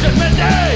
defender